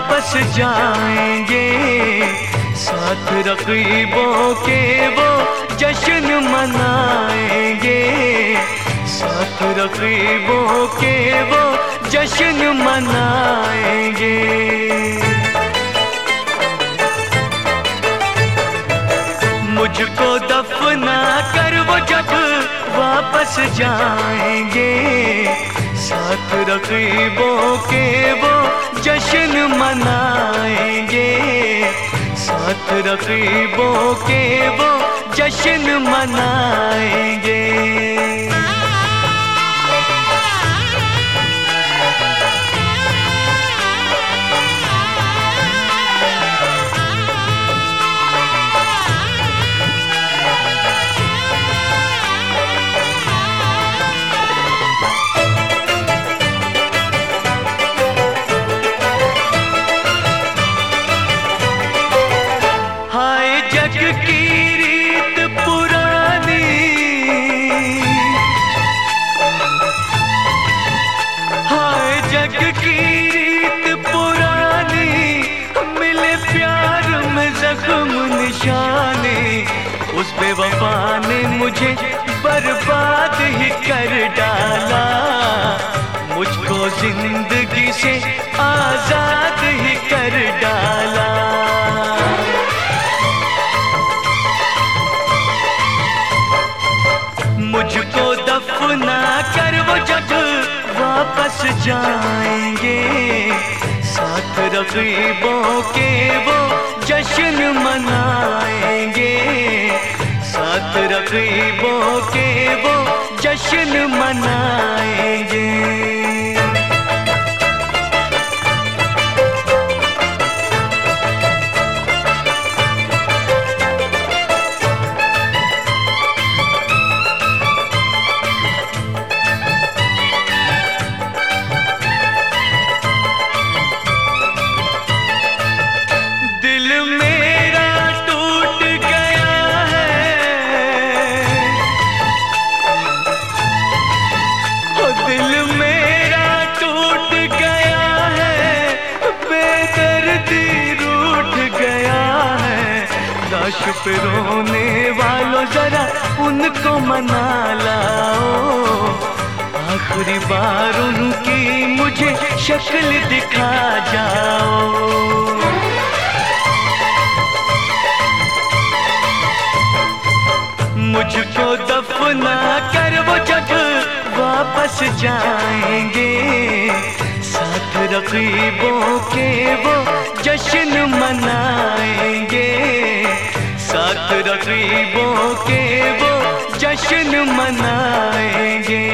वापस जाएँगे। साथ रकीबों के वो जश्न मनाएँगे। साथ रकीबों के वो जश्न मनाएँगे। मुझको दफना कर वो जब वापस जाएँगे। साथ रकीबों के वो जश्न मनाएँगे। साथ रकीबों के वो जश्न मनाएँगे। बेवफा ने मुझे बर्बाद ही कर डाला। मुझको ज़िंदगी से आज़ाद ही कर डाला। मुझको दफना कर वो जब वापस जाएँगे। साथ रकीबों के वो जश्न साथ रकीबों के वो जश्न मनाएँगे। लाश पे रोने वालों जरा उनको मना लाओ आखिरी बार उनकी मुझे शक्ल दिखा जाओ। मुझको दफना कर वो जब वापस जाएँगे। साथ रकीबों के वो जश्न मनाएँगे। रकीबों के वो जश्न मनाएँगे।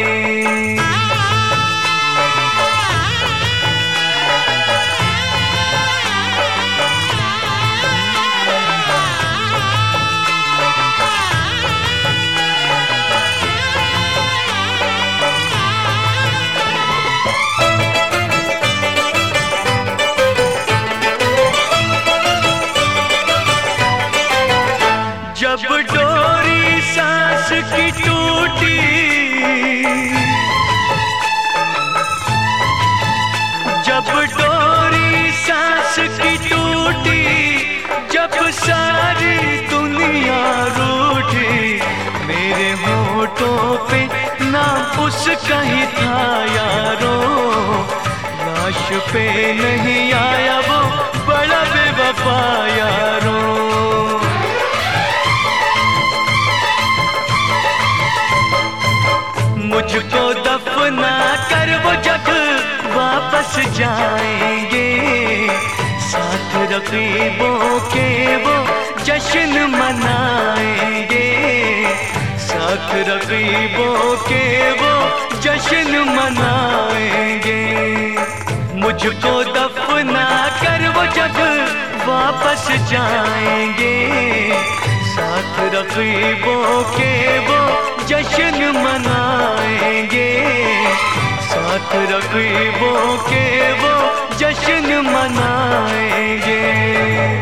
की टूटी। जब डोरी सांस की टूटी, जब सारी दुनिया रूठी, मेरे होठों पे नाम उसका ही था यारो। लाश पे नहीं आया वो बड़ा बेवफा यारो। रकीबों के वो जश्न मनाएँगे। साथ रकीबों के वो जश्न मनाएँगे। मुझको दफना कर वो जब वापस जाएँगे। साथ रकीबों के वो जश्न मनाएँगे। साथ रकीबों के वो जश्न मना day.